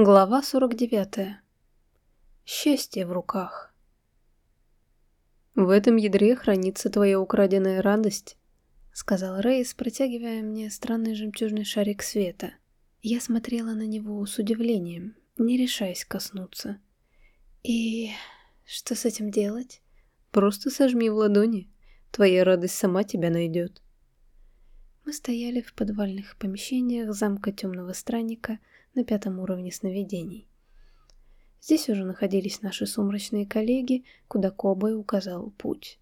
Глава 49. Счастье в руках. «В этом ядре хранится твоя украденная радость», — сказал Рейс, протягивая мне странный жемчужный шарик света. Я смотрела на него с удивлением, не решаясь коснуться. «И что с этим делать?» «Просто сожми в ладони. Твоя радость сама тебя найдет». Мы стояли в подвальных помещениях замка Темного Странника — на пятом уровне сновидений. Здесь уже находились наши сумрачные коллеги, куда Кобой указал путь.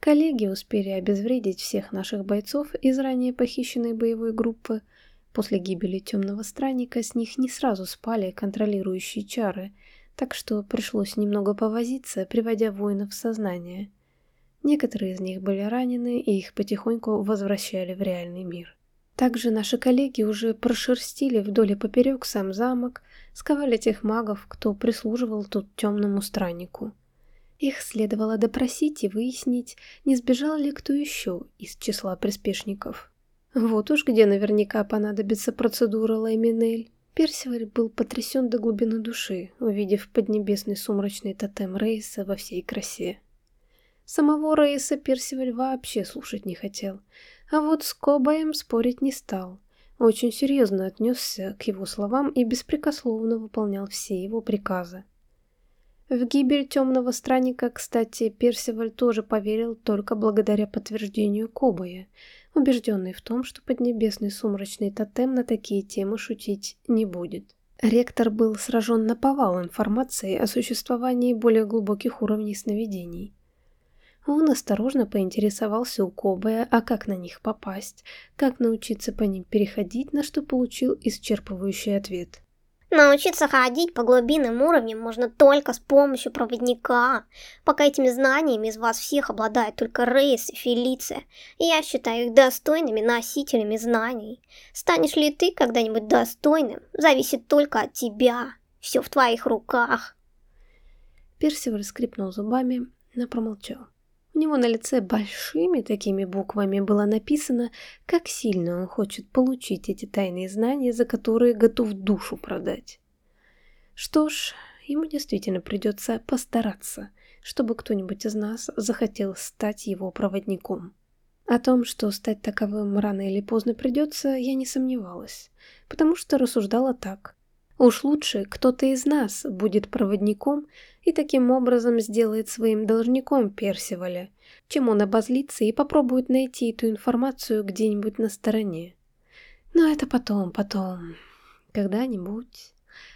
Коллеги успели обезвредить всех наших бойцов из ранее похищенной боевой группы. После гибели темного странника с них не сразу спали контролирующие чары, так что пришлось немного повозиться, приводя воинов в сознание. Некоторые из них были ранены, и их потихоньку возвращали в реальный мир. Также наши коллеги уже прошерстили вдоль и поперек сам замок, сковали тех магов, кто прислуживал тут темному страннику. Их следовало допросить и выяснить, не сбежал ли кто еще из числа приспешников. Вот уж где наверняка понадобится процедура Лайминель. Персиваль был потрясен до глубины души, увидев поднебесный сумрачный тотем Рейса во всей красе. Самого Рейса Персиваль вообще слушать не хотел, а вот с Кобаем спорить не стал. Очень серьезно отнесся к его словам и беспрекословно выполнял все его приказы. В гибель темного странника, кстати, Персиваль тоже поверил только благодаря подтверждению Кобая, убежденный в том, что поднебесный сумрачный тотем на такие темы шутить не будет. Ректор был сражен на повал информацией о существовании более глубоких уровней сновидений. Он осторожно поинтересовался у Кобая, а как на них попасть, как научиться по ним переходить, на что получил исчерпывающий ответ. Научиться ходить по глубинным уровням можно только с помощью проводника. Пока этими знаниями из вас всех обладает только Рейс и Фелиция, и я считаю их достойными носителями знаний. Станешь ли ты когда-нибудь достойным, зависит только от тебя. Все в твоих руках. Персиваль скрипнул зубами, но промолчал. У него на лице большими такими буквами было написано, как сильно он хочет получить эти тайные знания, за которые готов душу продать. Что ж, ему действительно придется постараться, чтобы кто-нибудь из нас захотел стать его проводником. О том, что стать таковым рано или поздно придется, я не сомневалась, потому что рассуждала так. Уж лучше кто-то из нас будет проводником и таким образом сделает своим должником Персиваля, чем он обозлится и попробует найти эту информацию где-нибудь на стороне. Но это потом, потом, когда-нибудь,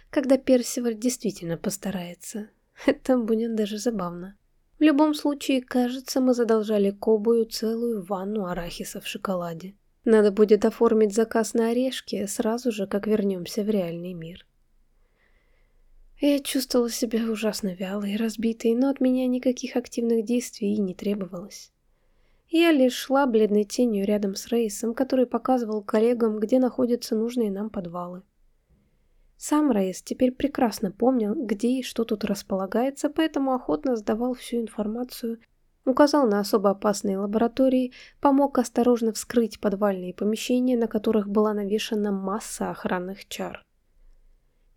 когда Персиваль действительно постарается. Это будет даже забавно. В любом случае, кажется, мы задолжали Кобую целую ванну арахиса в шоколаде. Надо будет оформить заказ на орешки сразу же, как вернемся в реальный мир. Я чувствовала себя ужасно вялой и разбитой, но от меня никаких активных действий и не требовалось. Я лишь шла бледной тенью рядом с Рейсом, который показывал коллегам, где находятся нужные нам подвалы. Сам Рейс теперь прекрасно помнил, где и что тут располагается, поэтому охотно сдавал всю информацию, указал на особо опасные лаборатории, помог осторожно вскрыть подвальные помещения, на которых была навешана масса охранных чар.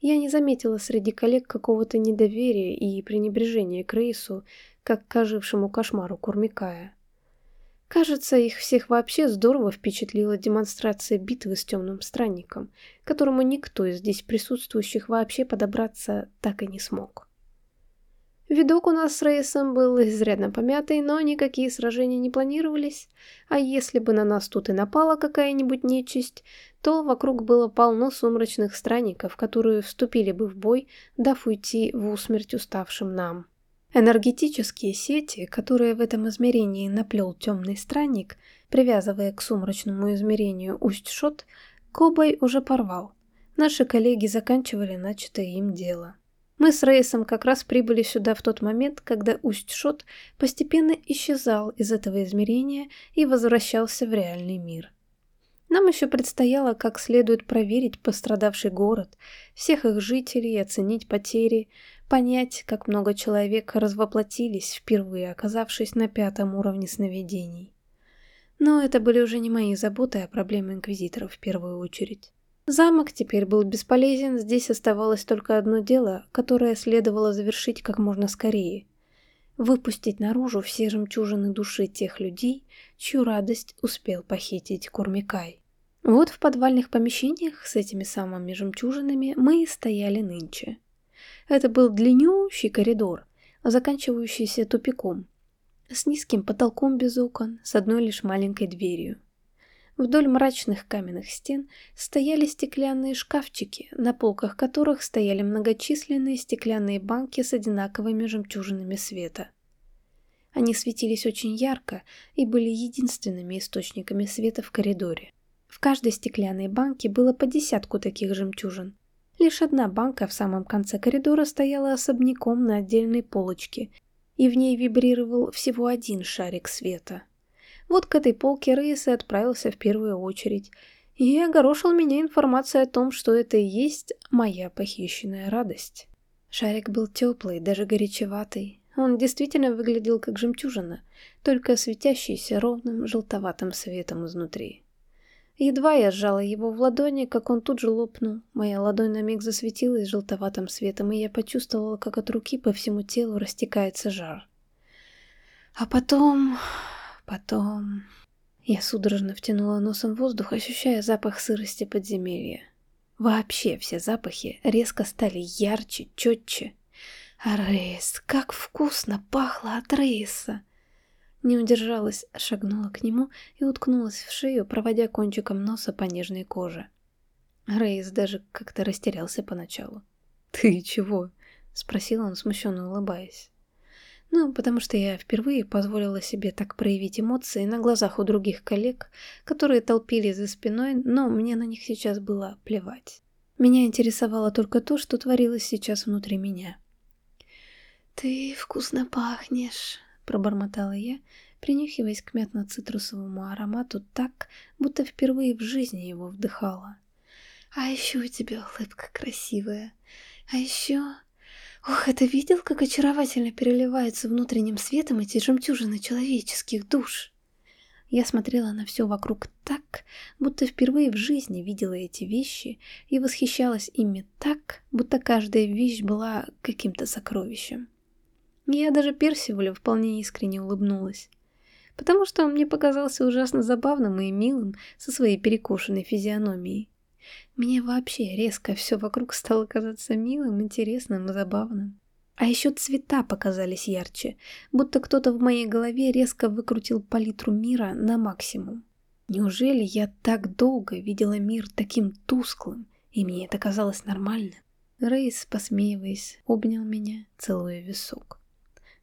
Я не заметила среди коллег какого-то недоверия и пренебрежения к Рейсу, как к ожившему кошмару Курмикая. Кажется, их всех вообще здорово впечатлила демонстрация битвы с темным странником, которому никто из здесь присутствующих вообще подобраться так и не смог. Видок у нас с Рейсом был изрядно помятый, но никакие сражения не планировались, а если бы на нас тут и напала какая-нибудь нечисть, то вокруг было полно сумрачных странников, которые вступили бы в бой, дав уйти в усмерть уставшим нам. Энергетические сети, которые в этом измерении наплел темный странник, привязывая к сумрачному измерению Усть-Шот, Кобай уже порвал. Наши коллеги заканчивали начатое им дело. Мы с Рейсом как раз прибыли сюда в тот момент, когда Усть-Шот постепенно исчезал из этого измерения и возвращался в реальный мир. Нам еще предстояло как следует проверить пострадавший город, всех их жителей, оценить потери, понять, как много человек развоплотились, впервые оказавшись на пятом уровне сновидений. Но это были уже не мои заботы, а проблемы Инквизиторов в первую очередь. Замок теперь был бесполезен, здесь оставалось только одно дело, которое следовало завершить как можно скорее. Выпустить наружу все жемчужины души тех людей, чью радость успел похитить Курмикай. Вот в подвальных помещениях с этими самыми жемчужинами мы и стояли нынче. Это был длиннющий коридор, заканчивающийся тупиком, с низким потолком без окон, с одной лишь маленькой дверью. Вдоль мрачных каменных стен стояли стеклянные шкафчики, на полках которых стояли многочисленные стеклянные банки с одинаковыми жемчужинами света. Они светились очень ярко и были единственными источниками света в коридоре. В каждой стеклянной банке было по десятку таких жемчужин. Лишь одна банка в самом конце коридора стояла особняком на отдельной полочке, и в ней вибрировал всего один шарик света. Вот к этой полке Рейс и отправился в первую очередь, и огорошил меня информацией о том, что это и есть моя похищенная радость. Шарик был теплый, даже горячеватый. Он действительно выглядел как жемчужина, только светящийся ровным желтоватым светом изнутри. Едва я сжала его в ладони, как он тут же лопнул. Моя ладонь на миг засветилась желтоватым светом, и я почувствовала, как от руки по всему телу растекается жар. А потом... Потом... Я судорожно втянула носом воздух, ощущая запах сырости подземелья. Вообще все запахи резко стали ярче, четче. Рейс, как вкусно пахло от рейса! Не удержалась, шагнула к нему и уткнулась в шею, проводя кончиком носа по нежной коже. Рейс даже как-то растерялся поначалу. «Ты чего?» — спросил он, смущенно улыбаясь. Ну, потому что я впервые позволила себе так проявить эмоции на глазах у других коллег, которые толпили за спиной, но мне на них сейчас было плевать. Меня интересовало только то, что творилось сейчас внутри меня. «Ты вкусно пахнешь», — пробормотала я, принюхиваясь к мятно-цитрусовому аромату так, будто впервые в жизни его вдыхала. «А еще у тебя улыбка красивая. А еще Ох, это видел, как очаровательно переливаются внутренним светом эти жемчужины человеческих душ? Я смотрела на все вокруг так, будто впервые в жизни видела эти вещи и восхищалась ими так, будто каждая вещь была каким-то сокровищем. Я даже Персивалю вполне искренне улыбнулась, потому что он мне показался ужасно забавным и милым со своей перекошенной физиономией. Мне вообще резко все вокруг стало казаться милым, интересным и забавным. А еще цвета показались ярче, будто кто-то в моей голове резко выкрутил палитру мира на максимум. Неужели я так долго видела мир таким тусклым, и мне это казалось нормально? Рейс, посмеиваясь, обнял меня, целуя висок.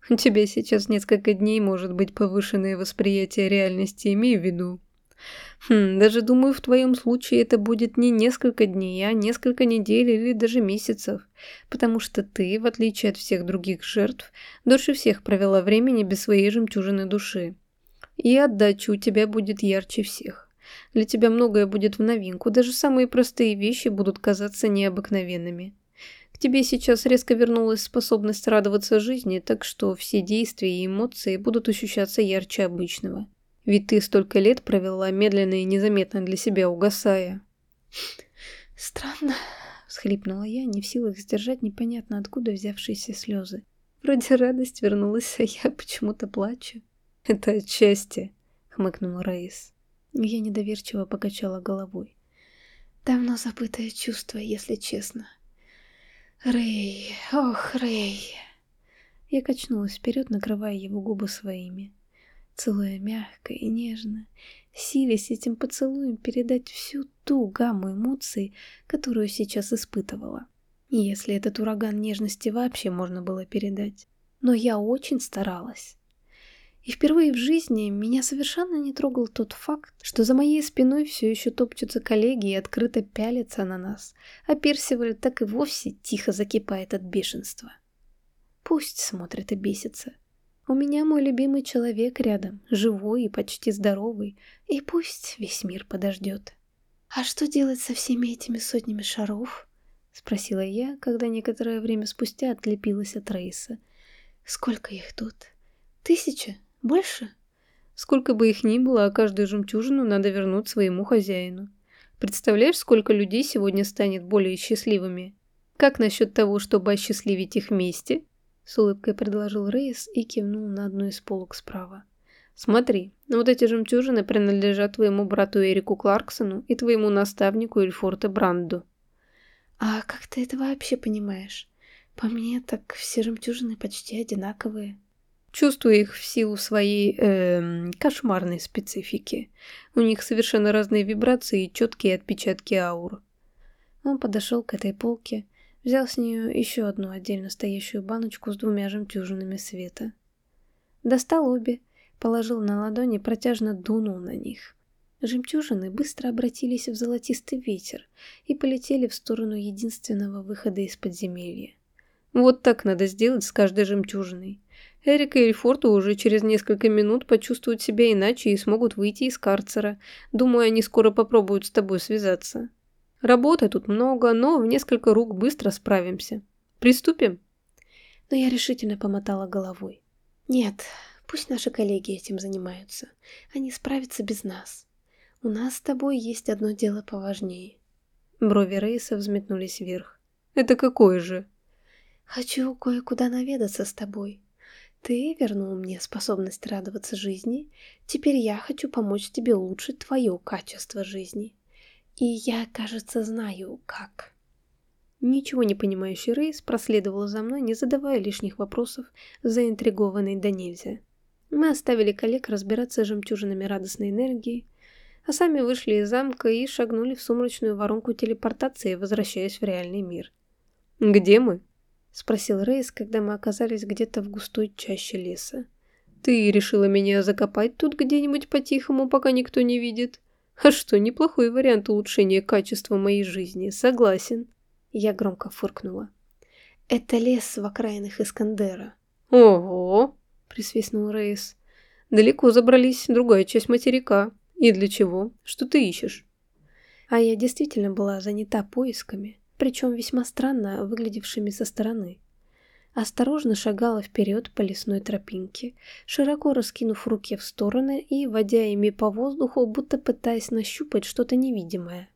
«У тебя сейчас несколько дней может быть повышенное восприятие реальности, имей в виду. Хм, даже думаю, в твоем случае это будет не несколько дней, а несколько недель или даже месяцев, потому что ты, в отличие от всех других жертв, дольше всех провела времени без своей жемчужины души. И отдача у тебя будет ярче всех. Для тебя многое будет в новинку, даже самые простые вещи будут казаться необыкновенными. К тебе сейчас резко вернулась способность радоваться жизни, так что все действия и эмоции будут ощущаться ярче обычного. Ведь ты столько лет провела медленно и незаметно для себя угасая. Странно, всхлипнула я, не в силах сдержать непонятно откуда взявшиеся слезы. Вроде радость вернулась, а я почему-то плачу. Это отчасти, хмыкнул Раис. Я недоверчиво покачала головой. Давно забытое чувство, если честно. Рэй, ох, Рэй. Я качнулась вперед, накрывая его губы своими целуя мягко и нежно, силясь этим поцелуем передать всю ту гамму эмоций, которую сейчас испытывала. Если этот ураган нежности вообще можно было передать. Но я очень старалась. И впервые в жизни меня совершенно не трогал тот факт, что за моей спиной все еще топчутся коллеги и открыто пялятся на нас, а Персиваль так и вовсе тихо закипает от бешенства. Пусть смотрит и бесится. У меня мой любимый человек рядом, живой и почти здоровый, и пусть весь мир подождет. «А что делать со всеми этими сотнями шаров?» — спросила я, когда некоторое время спустя отлепилась от Рейса. «Сколько их тут? Тысяча? Больше?» «Сколько бы их ни было, а каждую жемчужину надо вернуть своему хозяину. Представляешь, сколько людей сегодня станет более счастливыми? Как насчет того, чтобы осчастливить их вместе? С улыбкой предложил Рейс и кивнул на одну из полок справа. Смотри, вот эти жемчужины принадлежат твоему брату Эрику Кларксону и твоему наставнику Эльфорте Бранду. А как ты это вообще понимаешь? По мне, так все жемчужины почти одинаковые. Чувствую их в силу своей э, кошмарной специфики. У них совершенно разные вибрации и четкие отпечатки аур. Он подошел к этой полке, взял с нее еще одну отдельно стоящую баночку с двумя жемчужинами света. Достал обе, положил на ладони и протяжно дунул на них. Жемчужины быстро обратились в золотистый ветер и полетели в сторону единственного выхода из подземелья. Вот так надо сделать с каждой жемчужиной. Эрик и Эльфорту уже через несколько минут почувствуют себя иначе и смогут выйти из карцера. Думаю, они скоро попробуют с тобой связаться. Работы тут много, но в несколько рук быстро справимся. Приступим? Но я решительно помотала головой. Нет, пусть наши коллеги этим занимаются. Они справятся без нас. У нас с тобой есть одно дело поважнее. Брови Рейса взметнулись вверх. Это какое же? Хочу кое-куда наведаться с тобой. Ты вернул мне способность радоваться жизни, теперь я хочу помочь тебе улучшить твое качество жизни. И я, кажется, знаю, как. Ничего не понимающий Рейс проследовал за мной, не задавая лишних вопросов, заинтригованный до нельзя. Мы оставили коллег разбираться с жемчужинами радостной энергии, а сами вышли из замка и шагнули в сумрачную воронку телепортации, возвращаясь в реальный мир. «Где мы?» — спросил Рейс, когда мы оказались где-то в густой чаще леса. «Ты решила меня закопать тут где-нибудь по-тихому, пока никто не видит? А что, неплохой вариант улучшения качества моей жизни, согласен». Я громко фыркнула. «Это лес в окраинах Искандера». «Ого!» — присвистнул Рейс. «Далеко забрались, другая часть материка. И для чего? Что ты ищешь?» А я действительно была занята поисками причем весьма странно выглядевшими со стороны. Осторожно шагала вперед по лесной тропинке, широко раскинув руки в стороны и водя ими по воздуху, будто пытаясь нащупать что-то невидимое.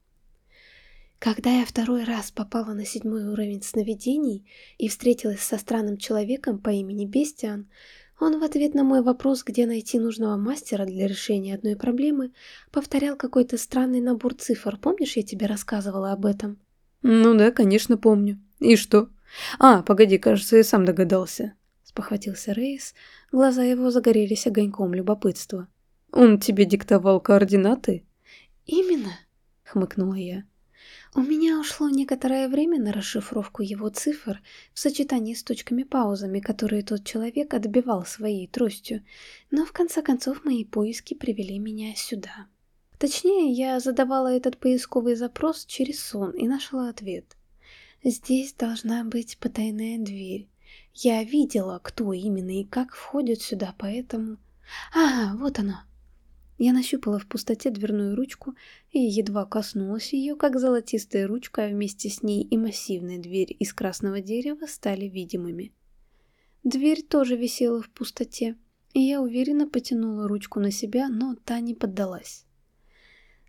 Когда я второй раз попала на седьмой уровень сновидений и встретилась со странным человеком по имени Бестиан, он в ответ на мой вопрос, где найти нужного мастера для решения одной проблемы, повторял какой-то странный набор цифр. Помнишь, я тебе рассказывала об этом? «Ну да, конечно, помню. И что?» «А, погоди, кажется, я сам догадался», — спохватился Рейс. Глаза его загорелись огоньком любопытства. «Он тебе диктовал координаты?» «Именно», — хмыкнула я. У меня ушло некоторое время на расшифровку его цифр в сочетании с точками-паузами, которые тот человек отбивал своей тростью, но в конце концов мои поиски привели меня сюда. Точнее, я задавала этот поисковый запрос через сон и нашла ответ. Здесь должна быть потайная дверь. Я видела, кто именно и как входит сюда, поэтому... А, вот она. Я нащупала в пустоте дверную ручку и едва коснулась ее, как золотистая ручка, а вместе с ней и массивная дверь из красного дерева стали видимыми. Дверь тоже висела в пустоте, и я уверенно потянула ручку на себя, но та не поддалась.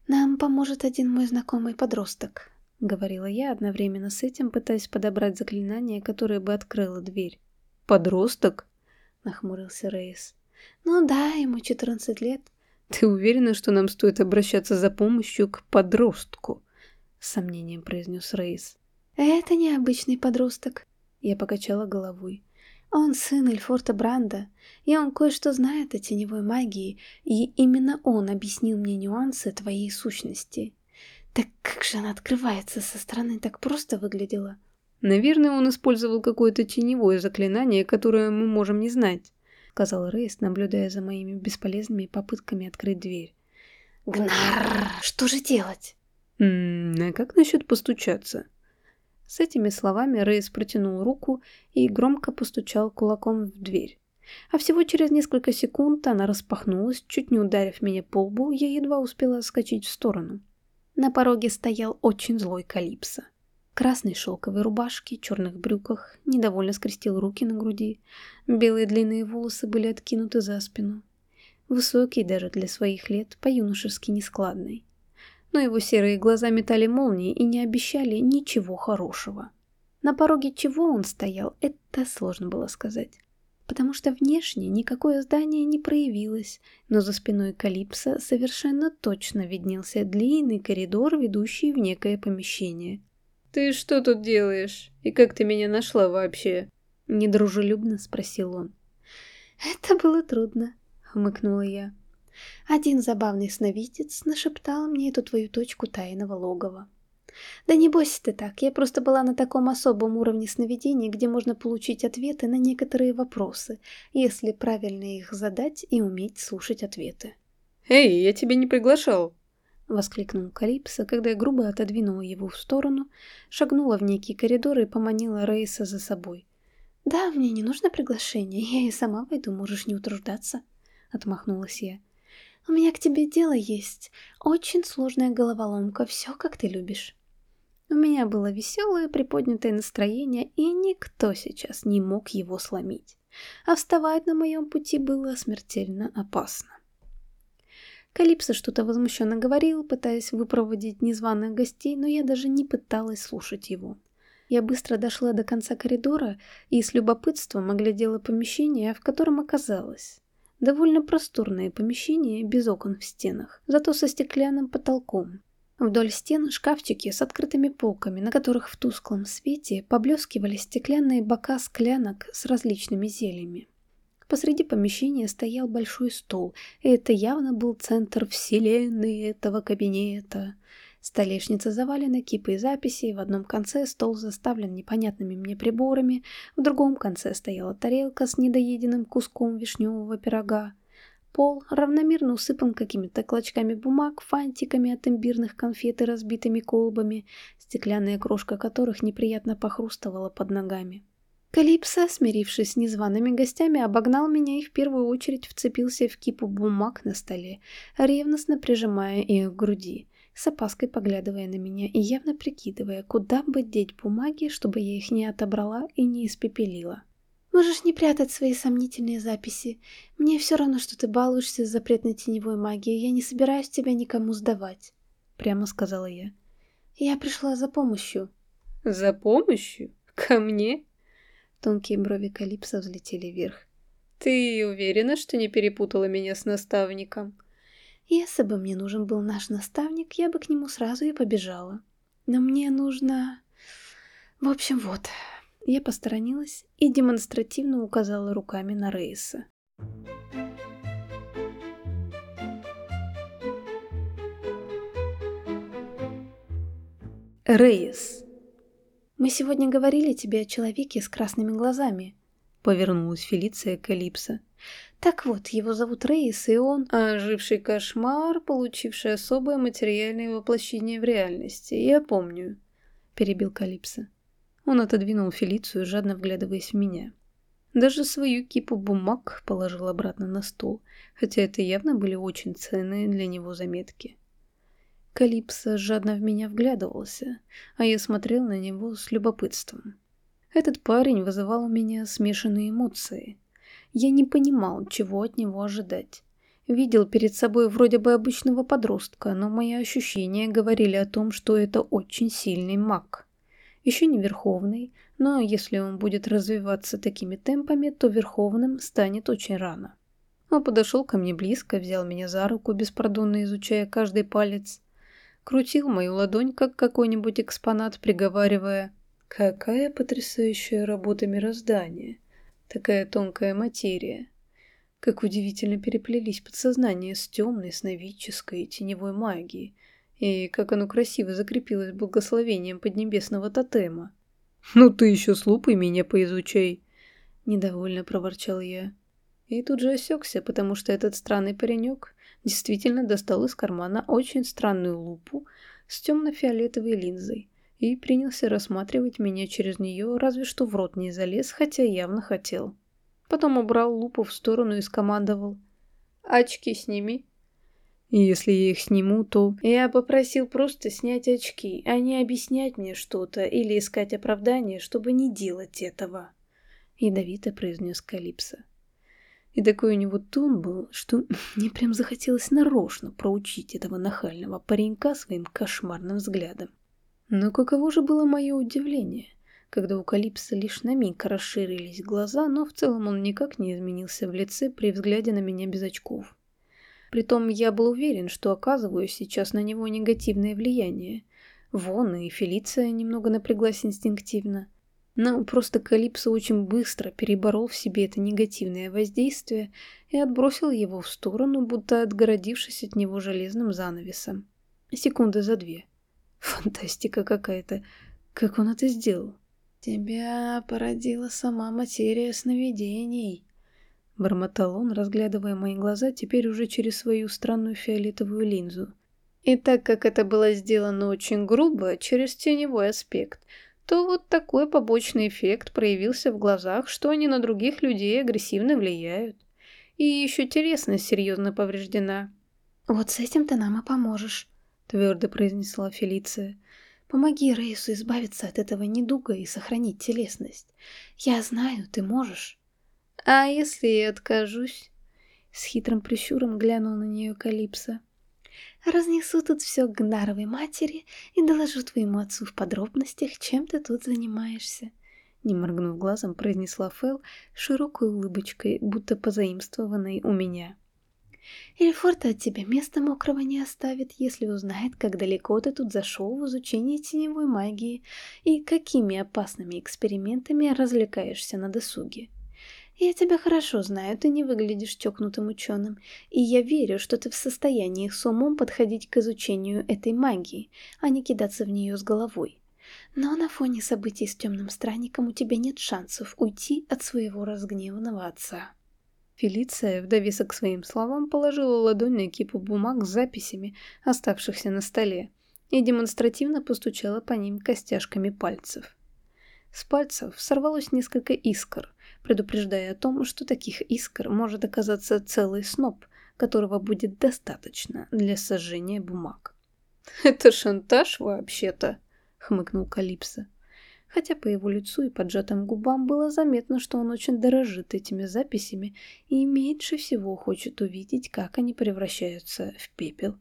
«Нам поможет один мой знакомый подросток», — говорила я, одновременно с этим пытаясь подобрать заклинание, которое бы открыло дверь. «Подросток?» — нахмурился Рейс. «Ну да, ему 14 лет». «Ты уверена, что нам стоит обращаться за помощью к подростку?» — с сомнением произнес Рейс. «Это необычный подросток», — я покачала головой. Он сын Эльфорта Бранда, и он кое-что знает о теневой магии, и именно он объяснил мне нюансы твоей сущности. Так как же она открывается со стороны, так просто выглядела? Наверное, он использовал какое-то теневое заклинание, которое мы можем не знать, сказал Рейс, наблюдая за моими бесполезными попытками открыть дверь. Гнар, что же делать? М -м, а как насчет постучаться? С этими словами Рейс протянул руку и громко постучал кулаком в дверь. А всего через несколько секунд она распахнулась, чуть не ударив меня по лбу, я едва успела скачать в сторону. На пороге стоял очень злой Калипсо. красной шелковой рубашке, черных брюках, недовольно скрестил руки на груди. Белые длинные волосы были откинуты за спину. Высокий даже для своих лет, по-юношески нескладный. но его серые глаза метали молнии и не обещали ничего хорошего. На пороге чего он стоял, это сложно было сказать. Потому что внешне никакое здание не проявилось, но за спиной Калипса совершенно точно виднелся длинный коридор, ведущий в некое помещение. «Ты что тут делаешь? И как ты меня нашла вообще?» Недружелюбно спросил он. «Это было трудно», — хмыкнула я. «Один забавный сновидец нашептал мне эту твою точку тайного логова. Да не бойся ты так, я просто была на таком особом уровне сновидений, где можно получить ответы на некоторые вопросы, если правильно их задать и уметь слушать ответы». «Эй, я тебя не приглашал!» — воскликнул Калипсо, когда я грубо отодвинула его в сторону, шагнула в некий коридор и поманила Рейса за собой. «Да, мне не нужно приглашение, я и сама войду, можешь не утруждаться», — отмахнулась я. «У меня к тебе дело есть. Очень сложная головоломка, все как ты любишь». У меня было веселое приподнятое настроение, и никто сейчас не мог его сломить. А вставать на моем пути было смертельно опасно. Калипсо что-то возмущенно говорил, пытаясь выпроводить незваных гостей, но я даже не пыталась слушать его. Я быстро дошла до конца коридора и с любопытством оглядела помещение, в котором оказалась. Довольно просторное помещение, без окон в стенах, зато со стеклянным потолком. Вдоль стен шкафчики с открытыми полками, на которых в тусклом свете поблескивали стеклянные бока склянок с различными зельями. Посреди помещения стоял большой стол, и это явно был центр вселенной этого кабинета – Столешница завалена кипой записей, в одном конце стол заставлен непонятными мне приборами, в другом конце стояла тарелка с недоеденным куском вишневого пирога. Пол равномерно усыпан какими-то клочками бумаг, фантиками от имбирных конфет и разбитыми колбами, стеклянная крошка которых неприятно похрустывала под ногами. Калипсо, смирившись с незваными гостями, обогнал меня и в первую очередь вцепился в кипу бумаг на столе, ревностно прижимая их к груди с опаской поглядывая на меня и явно прикидывая, куда бы деть бумаги, чтобы я их не отобрала и не испепелила. «Можешь не прятать свои сомнительные записи. Мне все равно, что ты балуешься с запретной теневой магией. Я не собираюсь тебя никому сдавать», — прямо сказала я. «Я пришла за помощью». «За помощью? Ко мне?» Тонкие брови Калипса взлетели вверх. «Ты уверена, что не перепутала меня с наставником?» Если бы мне нужен был наш наставник, я бы к нему сразу и побежала. Но мне нужно... В общем, вот. Я посторонилась и демонстративно указала руками на Рейса. Рейс. Мы сегодня говорили тебе о человеке с красными глазами. Повернулась Фелиция к Элипсо. Так вот, его зовут Рейс, и он... Оживший кошмар, получивший особое материальное воплощение в реальности. Я помню, перебил Калипсо. Он отодвинул Фелицию, жадно вглядываясь в меня. Даже свою кипу бумаг положил обратно на стол, хотя это явно были очень ценные для него заметки. Калипсо жадно в меня вглядывался, а я смотрел на него с любопытством. Этот парень вызывал у меня смешанные эмоции – я не понимал, чего от него ожидать. Видел перед собой вроде бы обычного подростка, но мои ощущения говорили о том, что это очень сильный маг. Еще не верховный, но если он будет развиваться такими темпами, то верховным станет очень рано. Он подошел ко мне близко, взял меня за руку, беспардонно изучая каждый палец. Крутил мою ладонь, как какой-нибудь экспонат, приговаривая «Какая потрясающая работа мироздания!» Такая тонкая материя. Как удивительно переплелись подсознания с темной, сновидческой и теневой магией, и как оно красиво закрепилось благословением поднебесного тотема. «Ну ты еще с меня поизучай!» — недовольно проворчал я. И тут же осекся, потому что этот странный паренек действительно достал из кармана очень странную лупу с темно-фиолетовой линзой, и принялся рассматривать меня через нее, разве что в рот не залез, хотя явно хотел. Потом убрал лупу в сторону и скомандовал. «Очки сними». И если я их сниму, то... Я попросил просто снять очки, а не объяснять мне что-то или искать оправдание, чтобы не делать этого. Ядовито произнес Калипсо. И такой у него тон был, что мне прям захотелось нарочно проучить этого нахального паренька своим кошмарным взглядом. Но каково же было мое удивление, когда у Калипса лишь на миг расширились глаза, но в целом он никак не изменился в лице при взгляде на меня без очков. Притом я был уверен, что оказываю сейчас на него негативное влияние. Вон и Фелиция немного напряглась инстинктивно. Но просто Калипсо очень быстро переборол в себе это негативное воздействие и отбросил его в сторону, будто отгородившись от него железным занавесом. Секунды за две. Фантастика какая-то. Как он это сделал? Тебя породила сама материя сновидений. Бормотал он, разглядывая мои глаза теперь уже через свою странную фиолетовую линзу. И так как это было сделано очень грубо, через теневой аспект – то вот такой побочный эффект проявился в глазах, что они на других людей агрессивно влияют. И еще телесность серьезно повреждена. «Вот с этим ты нам и поможешь», — твердо произнесла Фелиция. «Помоги Рейсу избавиться от этого недуга и сохранить телесность. Я знаю, ты можешь». «А если я откажусь?» С хитрым прищуром глянул на нее Калипсо. Разнесу тут все к Гнаровой матери и доложу твоему отцу в подробностях, чем ты тут занимаешься. Не моргнув глазом, произнесла Фэл широкой улыбочкой, будто позаимствованной у меня. Эльфорта от тебя места мокрого не оставит, если узнает, как далеко ты тут зашел в изучение теневой магии и какими опасными экспериментами развлекаешься на досуге. Я тебя хорошо знаю, ты не выглядишь чокнутым ученым, и я верю, что ты в состоянии с умом подходить к изучению этой магии, а не кидаться в нее с головой. Но на фоне событий с темным странником у тебя нет шансов уйти от своего разгневанного отца. Фелиция, в довесок к своим словам, положила ладонь на кипу бумаг с записями, оставшихся на столе, и демонстративно постучала по ним костяшками пальцев. С пальцев сорвалось несколько искр, предупреждая о том, что таких искр может оказаться целый сноп, которого будет достаточно для сожжения бумаг. «Это шантаж вообще-то», — хмыкнул Калипсо. Хотя по его лицу и поджатым губам было заметно, что он очень дорожит этими записями и меньше всего хочет увидеть, как они превращаются в пепел.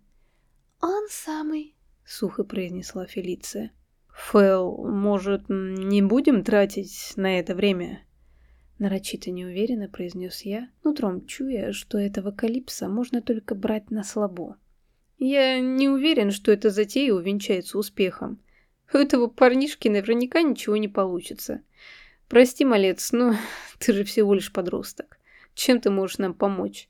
«Он самый», — сухо произнесла Фелиция. «Фэл, может, не будем тратить на это время?» Нарочито неуверенно произнес я, нутром чуя, что этого калипса можно только брать на слабо. Я не уверен, что эта затея увенчается успехом. У этого парнишки наверняка ничего не получится. Прости, малец, но ты же всего лишь подросток. Чем ты можешь нам помочь?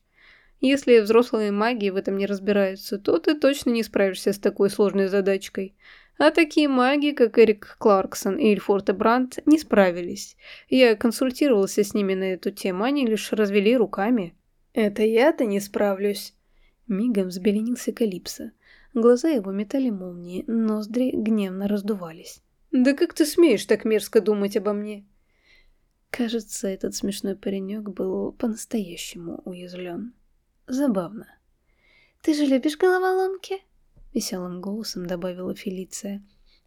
Если взрослые маги в этом не разбираются, то ты точно не справишься с такой сложной задачкой. А такие маги, как Эрик Кларксон и Ильфорта Брандт, не справились. Я консультировался с ними на эту тему, они лишь развели руками. «Это я-то не справлюсь!» Мигом взбеленился Калипсо. Глаза его метали молнии, ноздри гневно раздувались. «Да как ты смеешь так мерзко думать обо мне?» Кажется, этот смешной паренек был по-настоящему уязвлен. Забавно. «Ты же любишь головоломки?» — веселым голосом добавила Фелиция.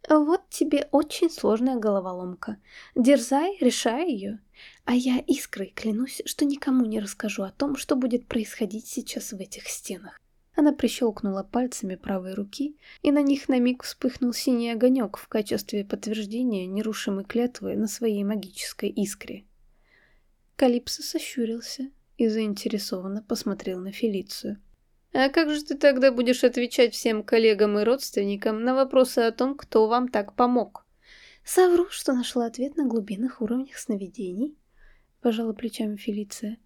«Вот тебе очень сложная головоломка. Дерзай, решай ее. А я искрой клянусь, что никому не расскажу о том, что будет происходить сейчас в этих стенах». Она прищелкнула пальцами правой руки, и на них на миг вспыхнул синий огонек в качестве подтверждения нерушимой клятвы на своей магической искре. Калипсо сощурился и заинтересованно посмотрел на Фелицию. А как же ты тогда будешь отвечать всем коллегам и родственникам на вопросы о том, кто вам так помог? Совру, что нашла ответ на глубинных уровнях сновидений, пожала плечами Фелиция.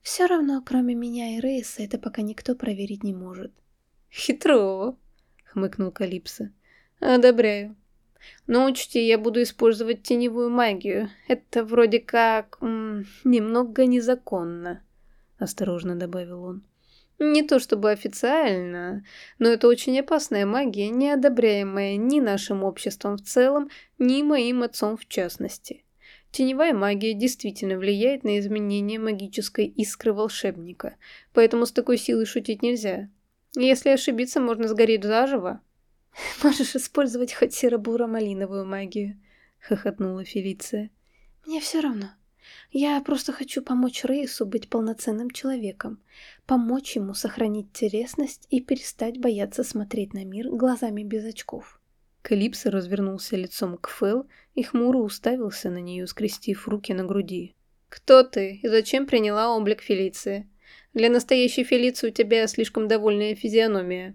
Все равно, кроме меня и Рейса, это пока никто проверить не может. Хитро, хмыкнул Калипсо. Одобряю. Но учти, я буду использовать теневую магию. Это вроде как... М немного незаконно, осторожно добавил он. Не то чтобы официально, но это очень опасная магия, не одобряемая ни нашим обществом в целом, ни моим отцом в частности. Теневая магия действительно влияет на изменение магической искры волшебника, поэтому с такой силой шутить нельзя. Если ошибиться, можно сгореть заживо. «Можешь использовать хоть серо-буро-малиновую магию», — хохотнула Фелиция. «Мне все равно. Я просто хочу помочь Рейсу быть полноценным человеком, помочь ему сохранить телесность и перестать бояться смотреть на мир глазами без очков. Калипсо развернулся лицом к Фэл и хмуро уставился на нее, скрестив руки на груди. «Кто ты и зачем приняла облик Фелиции? Для настоящей Фелиции у тебя слишком довольная физиономия».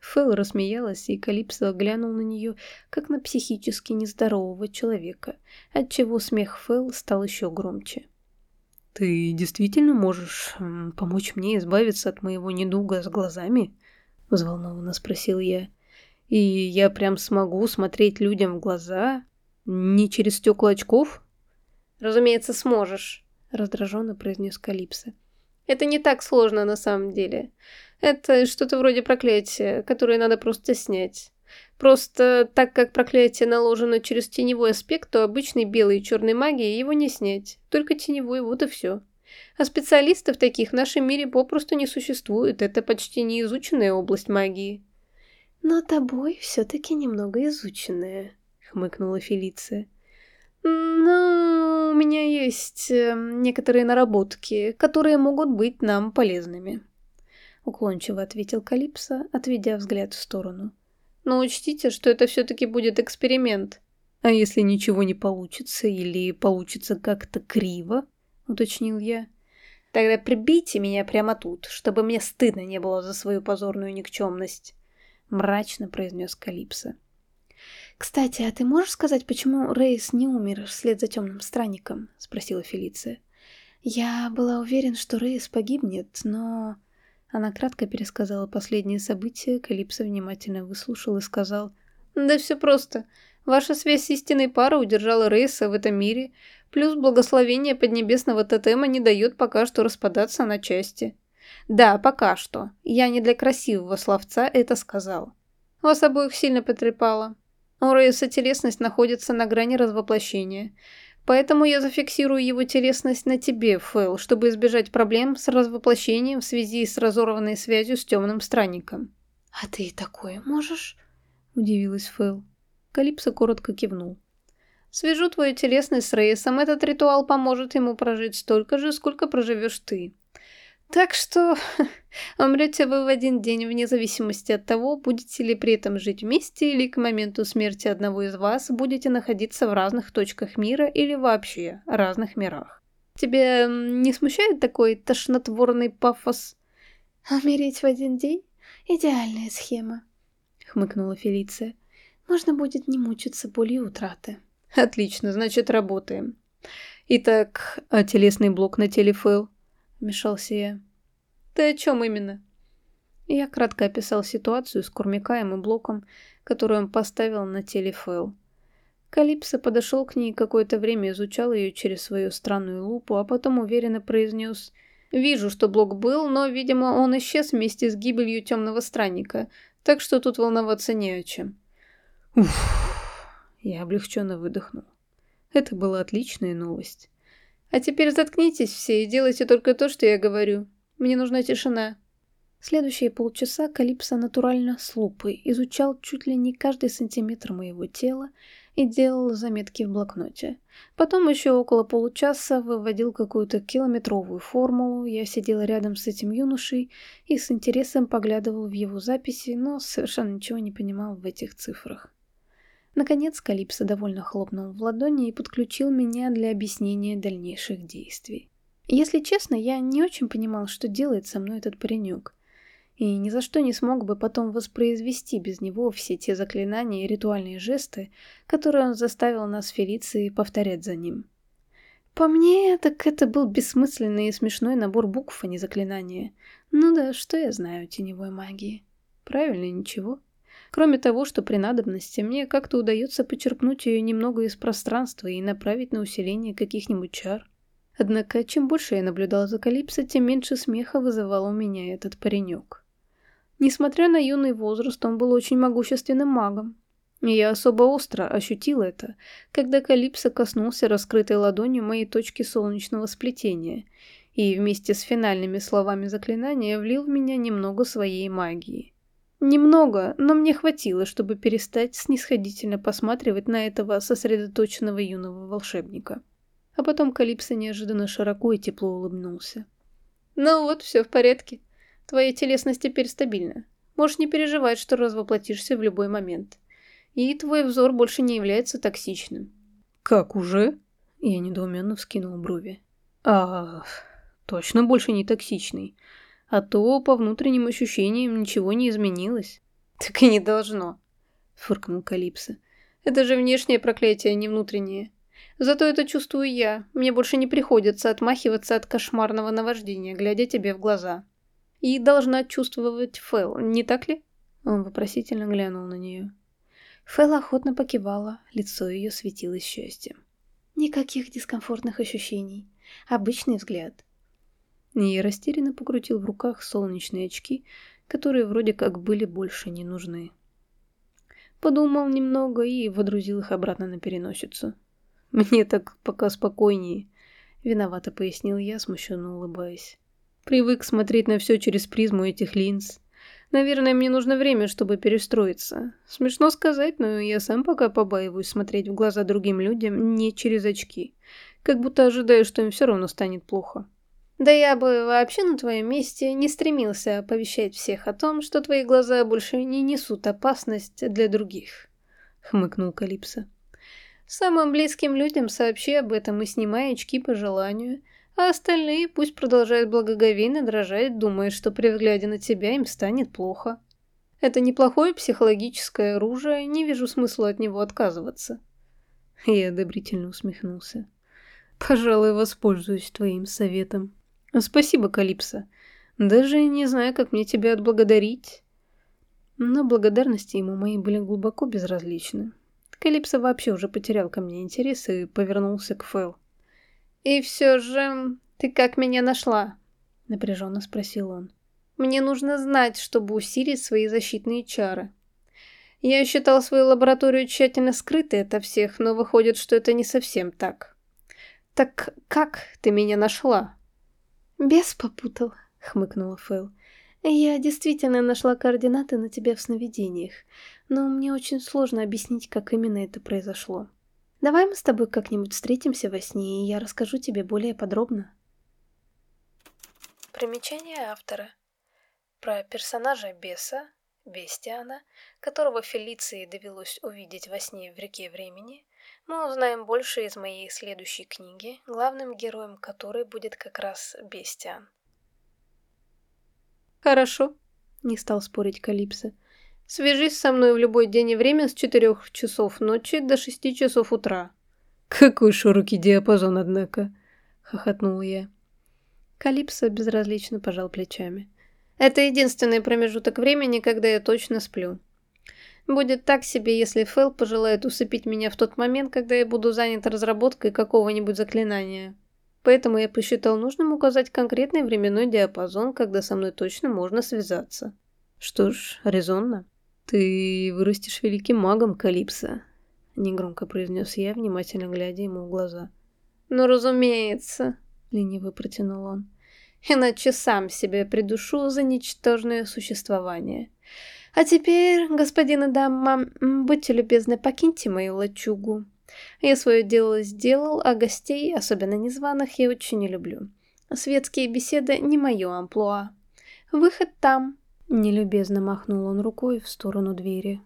Фэл рассмеялась, и Калипсо глянул на нее, как на психически нездорового человека, отчего смех Фэл стал еще громче. «Ты действительно можешь помочь мне избавиться от моего недуга с глазами?» — взволнованно спросил я. И я прям смогу смотреть людям в глаза? Не через стекла очков? Разумеется, сможешь, раздраженно произнес Калипсо. Это не так сложно на самом деле. Это что-то вроде проклятия, которое надо просто снять. Просто так как проклятие наложено через теневой аспект, то обычной белой и черной магии его не снять. Только теневой, вот и все. А специалистов таких в нашем мире попросту не существует. Это почти неизученная область магии. «Но тобой все-таки немного изученная», — хмыкнула Фелиция. «Ну, у меня есть э, некоторые наработки, которые могут быть нам полезными», — уклончиво ответил Калипсо, отведя взгляд в сторону. «Но учтите, что это все-таки будет эксперимент». «А если ничего не получится или получится как-то криво?» — уточнил я. «Тогда прибейте меня прямо тут, чтобы мне стыдно не было за свою позорную никчемность». — мрачно произнес Калипсо. «Кстати, а ты можешь сказать, почему Рейс не умер вслед за темным странником?» — спросила Фелиция. «Я была уверен, что Рейс погибнет, но...» Она кратко пересказала последние события, Калипсо внимательно выслушал и сказал... «Да все просто. Ваша связь с истинной парой удержала Рейса в этом мире, плюс благословение Поднебесного Тотема не дает пока что распадаться на части». Да, пока что. Я не для красивого словца это сказал. Вас обоих сильно потрепало. У Рейса телесность находится на грани развоплощения. Поэтому я зафиксирую его телесность на тебе, Фэл, чтобы избежать проблем с развоплощением в связи с разорванной связью с темным странником. «А ты такое можешь?» – удивилась Фэл. Калипсо коротко кивнул. «Свяжу твою телесность с Рейсом, этот ритуал поможет ему прожить столько же, сколько проживешь ты. Так что умрете вы в один день вне зависимости от того, будете ли при этом жить вместе или к моменту смерти одного из вас будете находиться в разных точках мира или вообще разных мирах. Тебя не смущает такой тошнотворный пафос? Умереть в один день? Идеальная схема, хмыкнула Фелиция. Можно будет не мучиться болью утраты. Отлично, значит работаем. Итак, а телесный блок на теле Фэл? — вмешался я. «Ты о чем именно?» Я кратко описал ситуацию с Курмикаем и блоком, который он поставил на теле Фэл. Калипсо подошел к ней какое-то время изучал ее через свою странную лупу, а потом уверенно произнес «Вижу, что блок был, но, видимо, он исчез вместе с гибелью темного странника, так что тут волноваться не о чем». Уф, я облегченно выдохнул. Это была отличная новость. А теперь заткнитесь все и делайте только то, что я говорю. Мне нужна тишина. Следующие полчаса Калипсо натурально с лупой изучал чуть ли не каждый сантиметр моего тела и делал заметки в блокноте. Потом еще около получаса выводил какую-то километровую формулу, я сидела рядом с этим юношей и с интересом поглядывал в его записи, но совершенно ничего не понимал в этих цифрах. Наконец Калипсо довольно хлопнул в ладони и подключил меня для объяснения дальнейших действий. Если честно, я не очень понимал, что делает со мной этот паренек. И ни за что не смог бы потом воспроизвести без него все те заклинания и ритуальные жесты, которые он заставил нас Фелиции повторять за ним. По мне, так это был бессмысленный и смешной набор букв, а не заклинания. Ну да, что я знаю о теневой магии? Правильно, ничего. Кроме того, что при надобности мне как-то удается почерпнуть ее немного из пространства и направить на усиление каких-нибудь чар. Однако, чем больше я наблюдал за Калипсо, тем меньше смеха вызывал у меня этот паренек. Несмотря на юный возраст, он был очень могущественным магом. И я особо остро ощутил это, когда Калипсо коснулся раскрытой ладонью моей точки солнечного сплетения и вместе с финальными словами заклинания влил в меня немного своей магии. Немного, но мне хватило, чтобы перестать снисходительно посматривать на этого сосредоточенного юного волшебника. А потом Калипсо неожиданно широко и тепло улыбнулся. Ну вот, все в порядке. Твоя телесность теперь стабильна. Можешь не переживать, что развоплотишься в любой момент. И твой взор больше не является токсичным. Как уже? Я недоуменно вскинул брови. А, точно больше не токсичный. А то по внутренним ощущениям ничего не изменилось. Так и не должно, фыркнул Калипсо. Это же внешнее проклятие, а не внутреннее. Зато это чувствую я. Мне больше не приходится отмахиваться от кошмарного наваждения, глядя тебе в глаза. И должна чувствовать Фэл, не так ли? Он вопросительно глянул на нее. Фэл охотно покивала, лицо ее светилось счастьем. Никаких дискомфортных ощущений. Обычный взгляд. Я растерянно покрутил в руках солнечные очки, которые вроде как были больше не нужны. Подумал немного и водрузил их обратно на переносицу. Мне так пока спокойнее, виновато пояснил я, смущенно улыбаясь. Привык смотреть на все через призму этих линз. Наверное, мне нужно время, чтобы перестроиться. Смешно сказать, но я сам пока побаиваюсь смотреть в глаза другим людям не через очки. Как будто ожидаю, что им все равно станет плохо. Да я бы вообще на твоем месте не стремился оповещать всех о том, что твои глаза больше не несут опасность для других, хмыкнул Калипсо. Самым близким людям сообщи об этом и снимай очки по желанию, а остальные пусть продолжают благоговейно дрожать, думая, что при взгляде на тебя им станет плохо. Это неплохое психологическое оружие, не вижу смысла от него отказываться. Я одобрительно усмехнулся. Пожалуй, воспользуюсь твоим советом. Спасибо, Калипсо. Даже не знаю, как мне тебя отблагодарить. Но благодарности ему мои были глубоко безразличны. Калипсо вообще уже потерял ко мне интерес и повернулся к Фэл. «И все же, ты как меня нашла?» — напряженно спросил он. «Мне нужно знать, чтобы усилить свои защитные чары. Я считал свою лабораторию тщательно скрытой ото всех, но выходит, что это не совсем так. Так как ты меня нашла?» «Бес попутал», — хмыкнула Фэл. «Я действительно нашла координаты на тебя в сновидениях, но мне очень сложно объяснить, как именно это произошло. Давай мы с тобой как-нибудь встретимся во сне, и я расскажу тебе более подробно». Примечание автора. Про персонажа Беса, Бестиана, которого Фелиции довелось увидеть во сне в реке времени, мы узнаем больше из моей следующей книги, главным героем которой будет как раз Бестиан. «Хорошо», — не стал спорить Калипсо. «Свяжись со мной в любой день и время с четырех часов ночи до шести часов утра». «Какой широкий диапазон, однако», — хохотнул я. Калипсо безразлично пожал плечами. «Это единственный промежуток времени, когда я точно сплю. Будет так себе, если Фэл пожелает усыпить меня в тот момент, когда я буду занят разработкой какого-нибудь заклинания. Поэтому я посчитал нужным указать конкретный временной диапазон, когда со мной точно можно связаться. Что ж, резонно. Ты вырастешь великим магом, Калипсо, негромко произнес я, внимательно глядя ему в глаза. Ну, разумеется, лениво протянул он. Иначе сам себя придушу за ничтожное существование. А теперь, господин и дама, будьте любезны, покиньте мою лачугу. Я свое дело сделал, а гостей, особенно незваных, я очень не люблю. Светские беседы не мое амплуа. Выход там. Нелюбезно махнул он рукой в сторону двери.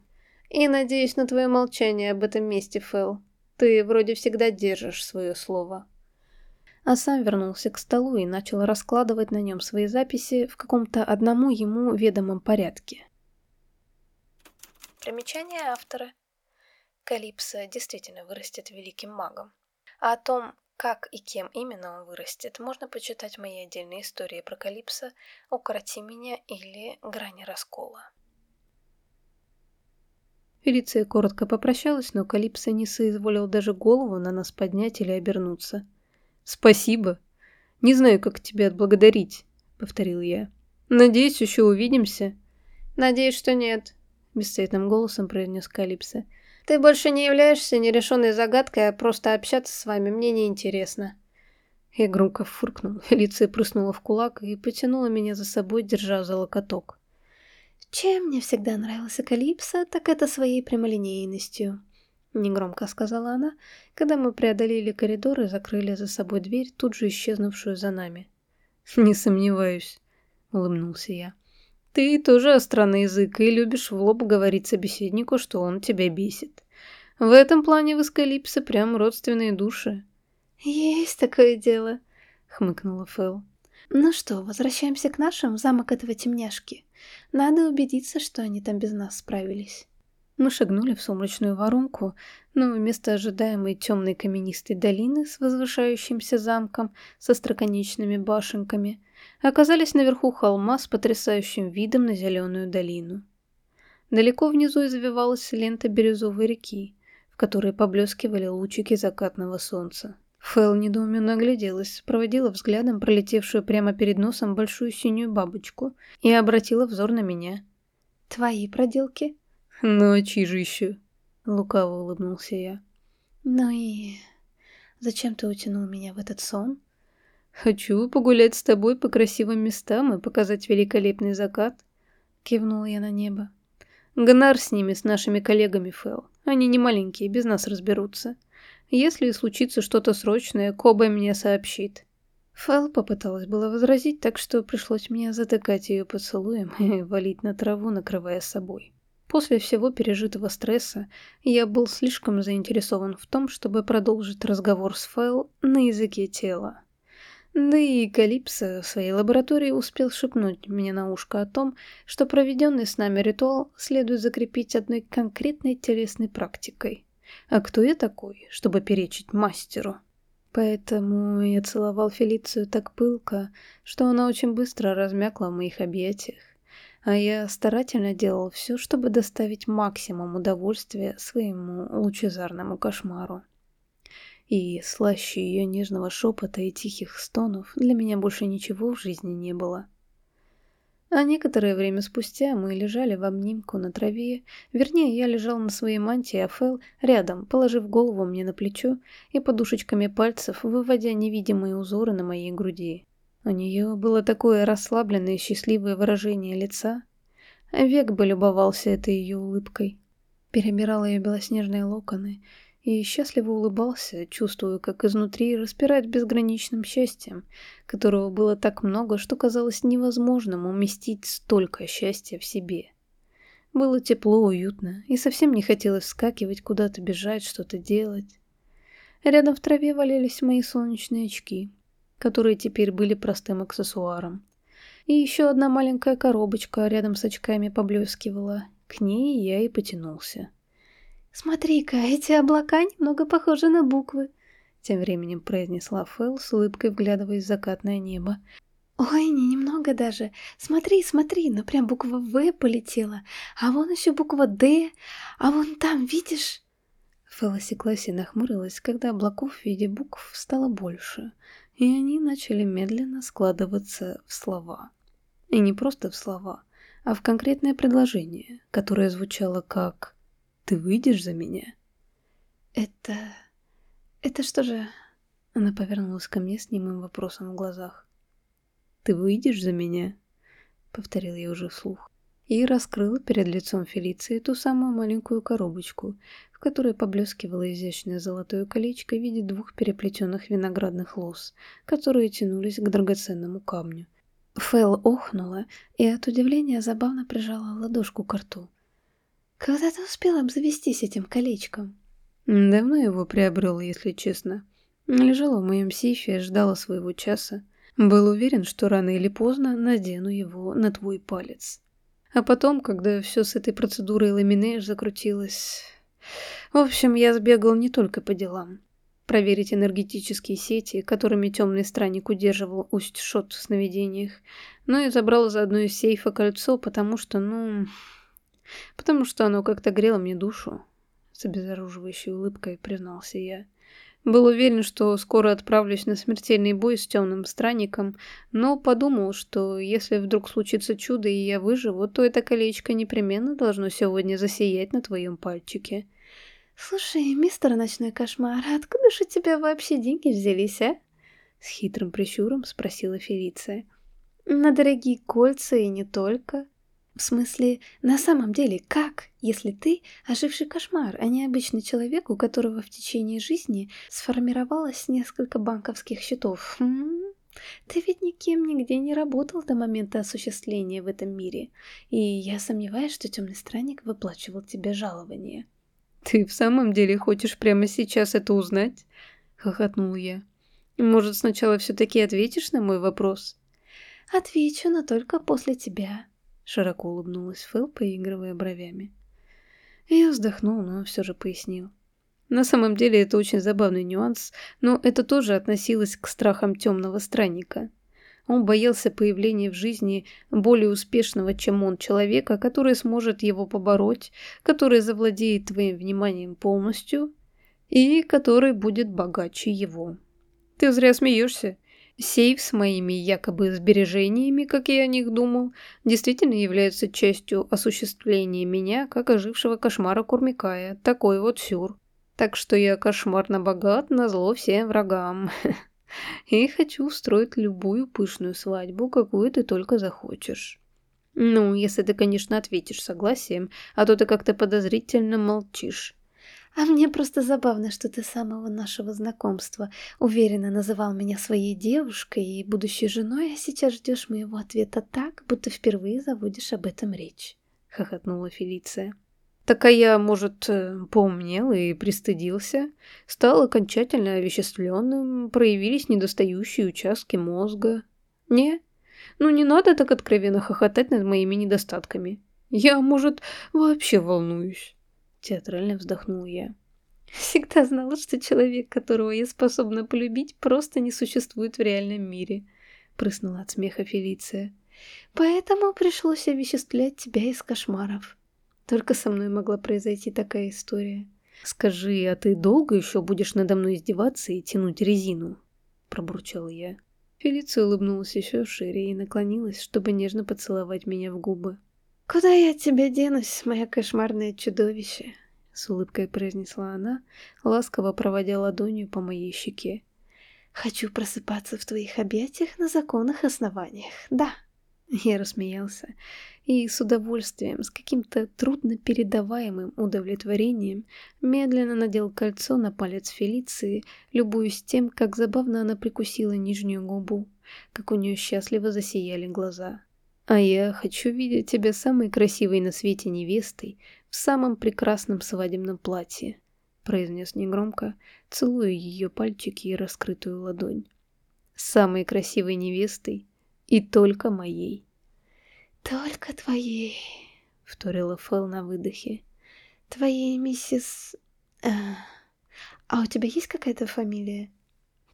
И надеюсь на твое молчание об этом месте, Фэл. Ты вроде всегда держишь свое слово. А сам вернулся к столу и начал раскладывать на нем свои записи в каком-то одному ему ведомом порядке. Примечание автора. Калипсо действительно вырастет великим магом. А о том, как и кем именно он вырастет, можно почитать в моей отдельной истории про Калипсо «Укроти меня» или «Грани раскола». Фелиция коротко попрощалась, но Калипсо не соизволил даже голову на нас поднять или обернуться. «Спасибо. Не знаю, как тебя отблагодарить», — повторил я. «Надеюсь, еще увидимся». «Надеюсь, что нет», — бесцветным голосом произнес Калипсо. «Ты больше не являешься нерешенной загадкой, а просто общаться с вами мне неинтересно». Я громко фыркнул, лицо прыснуло в кулак и потянула меня за собой, держа за локоток. Чем мне всегда нравился Калипсо, так это своей прямолинейностью. — негромко сказала она, когда мы преодолели коридор и закрыли за собой дверь, тут же исчезнувшую за нами. «Не сомневаюсь», — улыбнулся я. «Ты тоже остранный язык и любишь в лоб говорить собеседнику, что он тебя бесит. В этом плане вы с Калипсо прям родственные души». «Есть такое дело», — хмыкнула Фэл. «Ну что, возвращаемся к нашим в замок этого темняшки. Надо убедиться, что они там без нас справились». Мы шагнули в сумрачную воронку, но вместо ожидаемой темной каменистой долины с возвышающимся замком со строконечными башенками оказались наверху холма с потрясающим видом на зеленую долину. Далеко внизу извивалась лента бирюзовой реки, в которой поблескивали лучики закатного солнца. Фэл недоуменно огляделась, проводила взглядом пролетевшую прямо перед носом большую синюю бабочку и обратила взор на меня. «Твои проделки?» «Ну а чьи же еще?» — лукаво улыбнулся я. «Ну и... зачем ты утянул меня в этот сон?» «Хочу погулять с тобой по красивым местам и показать великолепный закат», — кивнула я на небо. «Гонар с ними, с нашими коллегами, Фэл. Они не маленькие, без нас разберутся. Если случится что-то срочное, Коба мне сообщит». Фэл попыталась было возразить, так что пришлось мне затыкать ее поцелуем и валить на траву, накрывая собой. После всего пережитого стресса я был слишком заинтересован в том, чтобы продолжить разговор с Фэл на языке тела. Да и Калипсо в своей лаборатории успел шепнуть мне на ушко о том, что проведенный с нами ритуал следует закрепить одной конкретной телесной практикой. А кто я такой, чтобы перечить мастеру? Поэтому я целовал Фелицию так пылко, что она очень быстро размякла в моих объятиях а я старательно делал все, чтобы доставить максимум удовольствия своему лучезарному кошмару. И слаще ее нежного шепота и тихих стонов для меня больше ничего в жизни не было. А некоторое время спустя мы лежали в обнимку на траве, вернее, я лежал на своей мантии, а Фэл рядом, положив голову мне на плечо и подушечками пальцев выводя невидимые узоры на моей груди. У нее было такое расслабленное и счастливое выражение лица. Век бы любовался этой ее улыбкой. Перебирал ее белоснежные локоны и счастливо улыбался, чувствуя, как изнутри распирает безграничным счастьем, которого было так много, что казалось невозможным уместить столько счастья в себе. Было тепло, уютно, и совсем не хотелось вскакивать, куда-то бежать, что-то делать. Рядом в траве валялись мои солнечные очки, которые теперь были простым аксессуаром. И еще одна маленькая коробочка рядом с очками поблескивала. К ней я и потянулся. «Смотри-ка, эти облака немного похожи на буквы», — тем временем произнесла Фэл с улыбкой, вглядываясь в закатное небо. «Ой, не немного даже. Смотри, смотри, ну прям буква «В» полетела. А вон еще буква «Д». А вон там, видишь?» Фэл осеклась и нахмурилась, когда облаков в виде букв стало больше — и они начали медленно складываться в слова. И не просто в слова, а в конкретное предложение, которое звучало как «Ты выйдешь за меня?» «Это... это что же...» Она повернулась ко мне с немым вопросом в глазах. «Ты выйдешь за меня?» — повторил я уже вслух. И раскрыла перед лицом Фелиции ту самую маленькую коробочку, которой поблескивало изящное золотое колечко в виде двух переплетенных виноградных лоз, которые тянулись к драгоценному камню. Фэл охнула и от удивления забавно прижала ладошку к рту. «Когда ты успел обзавестись этим колечком?» «Давно его приобрел, если честно. Лежало в моем сейфе, ждала своего часа. Был уверен, что рано или поздно надену его на твой палец. А потом, когда все с этой процедурой ламине закрутилось, в общем, я сбегал не только по делам. Проверить энергетические сети, которыми темный странник удерживал усть-шот в сновидениях, но и забрал заодно из сейфа кольцо, потому что, ну... Потому что оно как-то грело мне душу. С обезоруживающей улыбкой признался я. Был уверен, что скоро отправлюсь на смертельный бой с темным странником, но подумал, что если вдруг случится чудо и я выживу, то это колечко непременно должно сегодня засиять на твоем пальчике. «Слушай, мистер Ночной Кошмар, откуда же у тебя вообще деньги взялись, а?» С хитрым прищуром спросила Фелиция. «На дорогие кольца и не только». В смысле, на самом деле, как, если ты оживший кошмар, а не обычный человек, у которого в течение жизни сформировалось несколько банковских счетов? Хм? Ты ведь никем нигде не работал до момента осуществления в этом мире, и я сомневаюсь, что темный странник выплачивал тебе жалование. Ты в самом деле хочешь прямо сейчас это узнать? Хохотнул я. Может, сначала все-таки ответишь на мой вопрос? Отвечу, но только после тебя. Широко улыбнулась Фэл, поигрывая бровями. Я вздохнул, но все же пояснил. На самом деле это очень забавный нюанс, но это тоже относилось к страхам темного странника. Он боялся появления в жизни более успешного, чем он, человека, который сможет его побороть, который завладеет твоим вниманием полностью и который будет богаче его. Ты зря смеешься. Сейф с моими якобы сбережениями, как я о них думал, действительно является частью осуществления меня, как ожившего кошмара Курмикая. Такой вот сюр. Так что я кошмарно богат на зло всем врагам. И хочу устроить любую пышную свадьбу, какую ты только захочешь. Ну, если ты, конечно, ответишь согласием, а то ты как-то подозрительно молчишь. А мне просто забавно, что ты с самого нашего знакомства уверенно называл меня своей девушкой и будущей женой, а сейчас ждешь моего ответа так, будто впервые заводишь об этом речь. Хохотнула Фелиция. Так а я, может, э, поумнел и пристыдился, стал окончательно овеществленным, проявились недостающие участки мозга. Не? Ну не надо так откровенно хохотать над моими недостатками. Я, может, вообще волнуюсь. Театрально вздохнул я. Всегда знала, что человек, которого я способна полюбить, просто не существует в реальном мире. Прыснула от смеха Фелиция. Поэтому пришлось овеществлять тебя из кошмаров. Только со мной могла произойти такая история. «Скажи, а ты долго еще будешь надо мной издеваться и тянуть резину?» Пробурчал я. Фелиция улыбнулась еще шире и наклонилась, чтобы нежно поцеловать меня в губы. «Куда я от тебя денусь, моя кошмарное чудовище?» С улыбкой произнесла она, ласково проводя ладонью по моей щеке. «Хочу просыпаться в твоих объятиях на законных основаниях, да». Я рассмеялся и с удовольствием, с каким-то трудно передаваемым удовлетворением, медленно надел кольцо на палец Фелиции, любуясь тем, как забавно она прикусила нижнюю губу, как у нее счастливо засияли глаза. А я хочу видеть тебя самой красивой на свете невестой в самом прекрасном свадебном платье, произнес негромко, целуя ее пальчики и раскрытую ладонь. Самой красивой невестой и только моей. Только твоей, вторила Фэл на выдохе. Твоей миссис... А, а у тебя есть какая-то фамилия?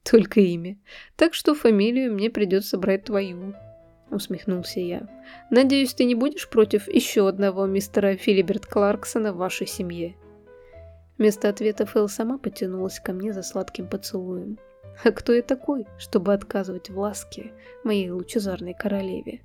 Только имя. Так что фамилию мне придется брать твою. — усмехнулся я. «Надеюсь, ты не будешь против еще одного мистера Филиберт Кларксона в вашей семье?» Вместо ответа Фэл сама потянулась ко мне за сладким поцелуем. «А кто я такой, чтобы отказывать в ласке моей лучезарной королеве?»